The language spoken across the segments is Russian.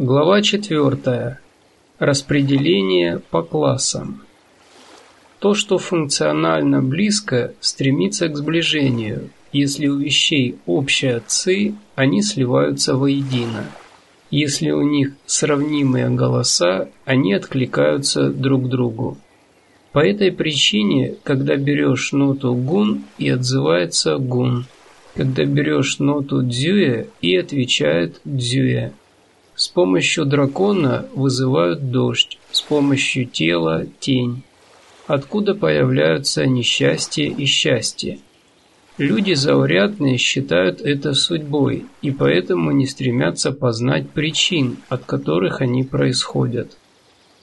Глава 4. Распределение по классам. То, что функционально близко, стремится к сближению. Если у вещей общие ци, они сливаются воедино. Если у них сравнимые голоса, они откликаются друг другу. По этой причине, когда берешь ноту гун и отзывается гун, когда берешь ноту дзюэ и отвечает дзюэ. С помощью дракона вызывают дождь, с помощью тела – тень. Откуда появляются несчастье и счастье? Люди заурядные считают это судьбой, и поэтому не стремятся познать причин, от которых они происходят.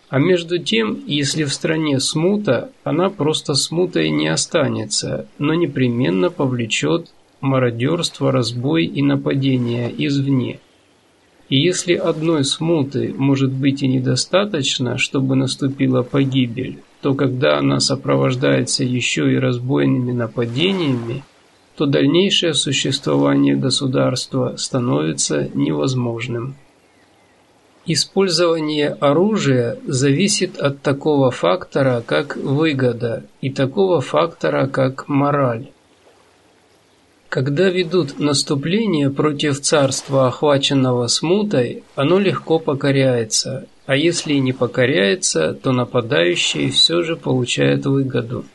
А между тем, если в стране смута, она просто смутой не останется, но непременно повлечет мародерство, разбой и нападение извне. И если одной смуты может быть и недостаточно, чтобы наступила погибель, то когда она сопровождается еще и разбойными нападениями, то дальнейшее существование государства становится невозможным. Использование оружия зависит от такого фактора, как выгода, и такого фактора, как мораль. Когда ведут наступление против царства, охваченного смутой, оно легко покоряется, а если и не покоряется, то нападающие все же получают выгоду.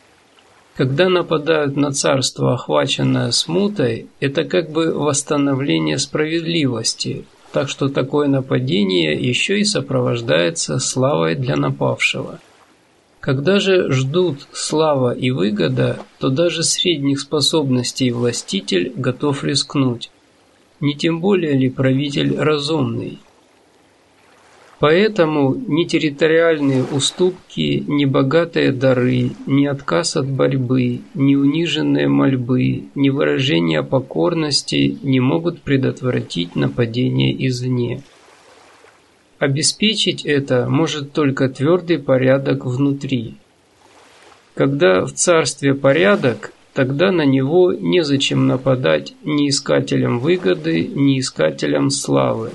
Когда нападают на царство, охваченное смутой, это как бы восстановление справедливости, так что такое нападение еще и сопровождается славой для напавшего – когда же ждут слава и выгода, то даже средних способностей властитель готов рискнуть. Не тем более ли правитель разумный? Поэтому ни территориальные уступки, ни богатые дары, ни отказ от борьбы, ни униженные мольбы, ни выражение покорности не могут предотвратить нападение извне. Обеспечить это может только твердый порядок внутри. Когда в царстве порядок, тогда на него незачем нападать ни искателям выгоды, ни искателям славы.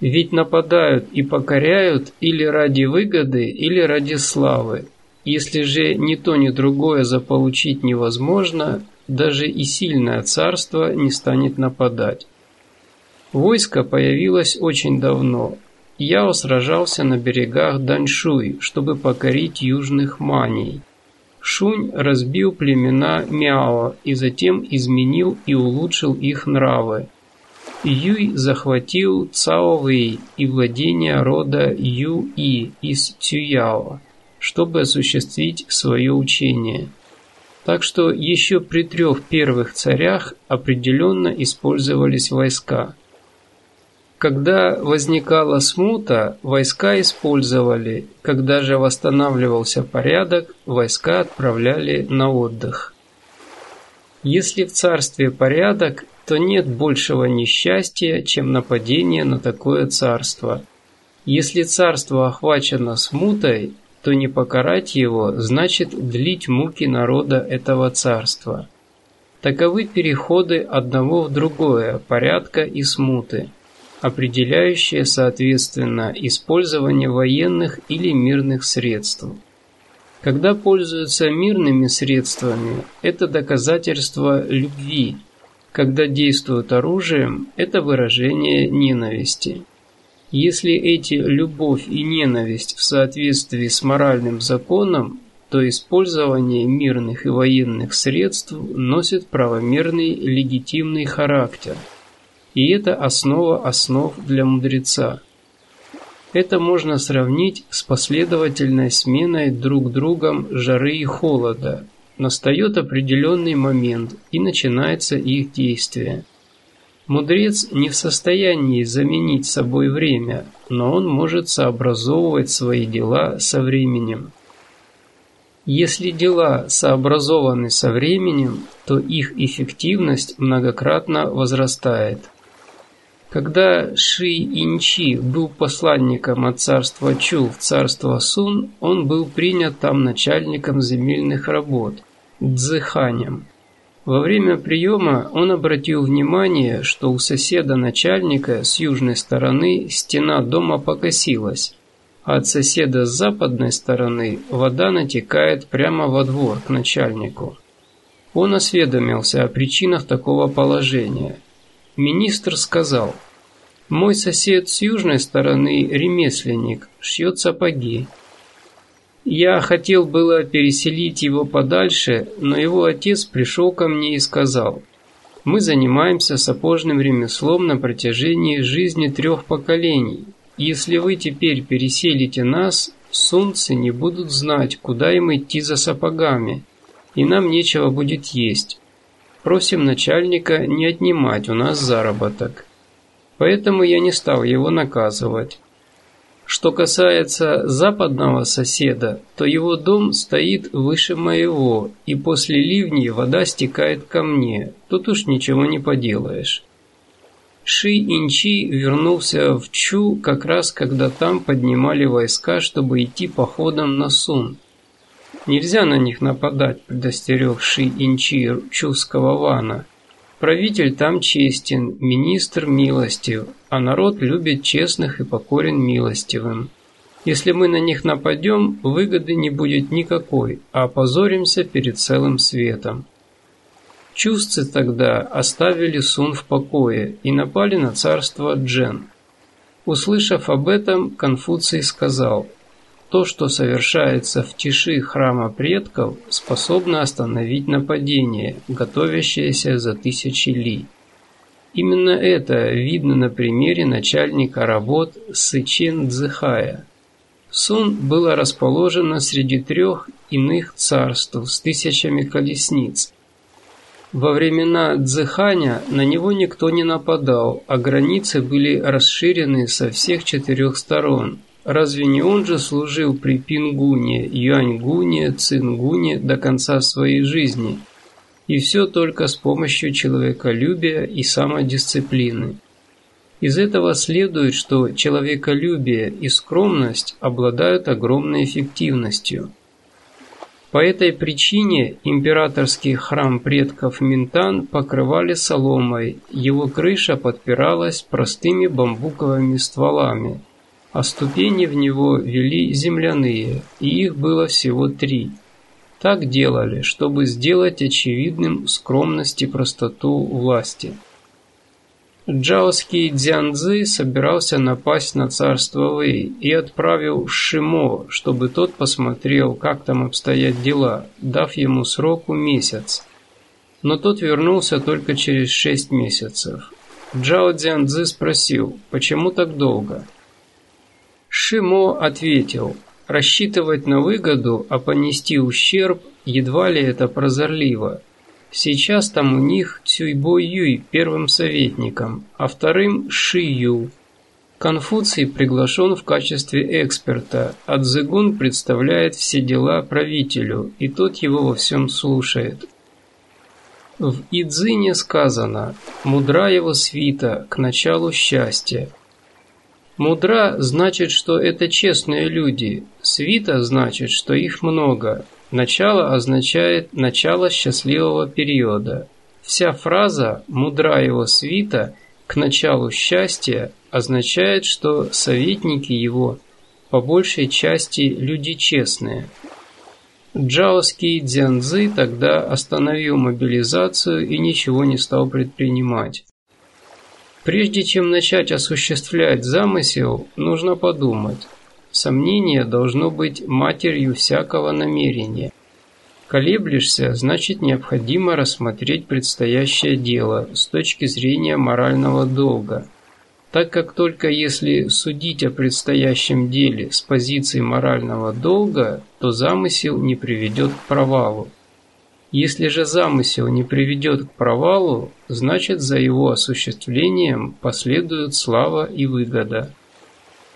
Ведь нападают и покоряют или ради выгоды, или ради славы. Если же ни то, ни другое заполучить невозможно, даже и сильное царство не станет нападать. Войско появилось очень давно. Яо сражался на берегах Даньшуй, чтобы покорить южных маней. Шунь разбил племена Мяо и затем изменил и улучшил их нравы. Юй захватил Цаовэй и владения рода Юи из Цюяо, чтобы осуществить свое учение. Так что еще при трех первых царях определенно использовались войска. Когда возникала смута, войска использовали, когда же восстанавливался порядок, войска отправляли на отдых. Если в царстве порядок, то нет большего несчастья, чем нападение на такое царство. Если царство охвачено смутой, то не покарать его значит длить муки народа этого царства. Таковы переходы одного в другое, порядка и смуты определяющее, соответственно, использование военных или мирных средств. Когда пользуются мирными средствами, это доказательство любви. Когда действуют оружием, это выражение ненависти. Если эти любовь и ненависть в соответствии с моральным законом, то использование мирных и военных средств носит правомерный легитимный характер – и это основа основ для мудреца. Это можно сравнить с последовательной сменой друг другом жары и холода. Настает определенный момент, и начинается их действие. Мудрец не в состоянии заменить собой время, но он может сообразовывать свои дела со временем. Если дела сообразованы со временем, то их эффективность многократно возрастает. Когда Ши Инчи был посланником от царства Чу в царство Сун, он был принят там начальником земельных работ, Цзэханем. Во время приема он обратил внимание, что у соседа начальника с южной стороны стена дома покосилась, а от соседа с западной стороны вода натекает прямо во двор к начальнику. Он осведомился о причинах такого положения. Министр сказал, «Мой сосед с южной стороны ремесленник, шьет сапоги. Я хотел было переселить его подальше, но его отец пришел ко мне и сказал, «Мы занимаемся сапожным ремеслом на протяжении жизни трех поколений. Если вы теперь переселите нас, сунцы не будут знать, куда им идти за сапогами, и нам нечего будет есть. Просим начальника не отнимать у нас заработок». Поэтому я не стал его наказывать. Что касается западного соседа, то его дом стоит выше моего, и после ливней вода стекает ко мне. Тут уж ничего не поделаешь. Ши Инчи вернулся в Чу как раз когда там поднимали войска, чтобы идти походом на Сун. Нельзя на них нападать, предостерег Ши Инчи чуского вана. Правитель там честен, министр милостив, а народ любит честных и покорен милостивым. Если мы на них нападем, выгоды не будет никакой, а опозоримся перед целым светом. Чувцы тогда оставили Сун в покое и напали на царство Джен. Услышав об этом, Конфуций сказал – то, что совершается в тиши храма предков, способно остановить нападение, готовящееся за тысячи ли. Именно это видно на примере начальника работ Сычен Цзыхая. Сун было расположено среди трех иных царств с тысячами колесниц. Во времена Цзыханя на него никто не нападал, а границы были расширены со всех четырех сторон – Разве не он же служил при Пингуне, Юаньгуне, Цингуне до конца своей жизни? И все только с помощью человеколюбия и самодисциплины. Из этого следует, что человеколюбие и скромность обладают огромной эффективностью. По этой причине императорский храм предков Минтан покрывали соломой, его крыша подпиралась простыми бамбуковыми стволами – а ступени в него вели земляные, и их было всего три. Так делали, чтобы сделать очевидным скромность и простоту власти. Джаоский Дзянзы собирался напасть на царство Вэй и отправил Шимо, чтобы тот посмотрел, как там обстоят дела, дав ему сроку месяц. Но тот вернулся только через шесть месяцев. Джао Дзянзы спросил, почему так долго? Шимо ответил, рассчитывать на выгоду, а понести ущерб, едва ли это прозорливо. Сейчас там у них Цюйбо Юй первым советником, а вторым Ши Ю. Конфуций приглашен в качестве эксперта, а Цзыгун представляет все дела правителю, и тот его во всем слушает. В Идзине сказано «Мудра его свита к началу счастья, Мудра значит, что это честные люди, свита значит, что их много, начало означает начало счастливого периода. Вся фраза «мудра его свита» к началу счастья означает, что советники его по большей части люди честные. Джаоский Дзянзы тогда остановил мобилизацию и ничего не стал предпринимать. Прежде чем начать осуществлять замысел, нужно подумать. Сомнение должно быть матерью всякого намерения. Колеблешься, значит необходимо рассмотреть предстоящее дело с точки зрения морального долга. Так как только если судить о предстоящем деле с позиции морального долга, то замысел не приведет к провалу. Если же замысел не приведет к провалу, значит за его осуществлением последуют слава и выгода.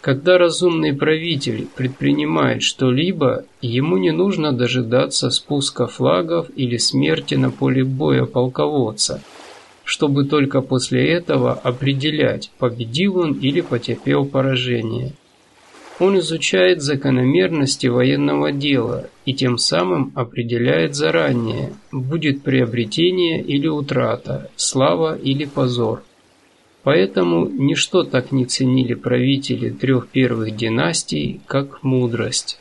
Когда разумный правитель предпринимает что-либо, ему не нужно дожидаться спуска флагов или смерти на поле боя полководца, чтобы только после этого определять, победил он или потерпел поражение. Он изучает закономерности военного дела и тем самым определяет заранее, будет приобретение или утрата, слава или позор. Поэтому ничто так не ценили правители трех первых династий, как мудрость.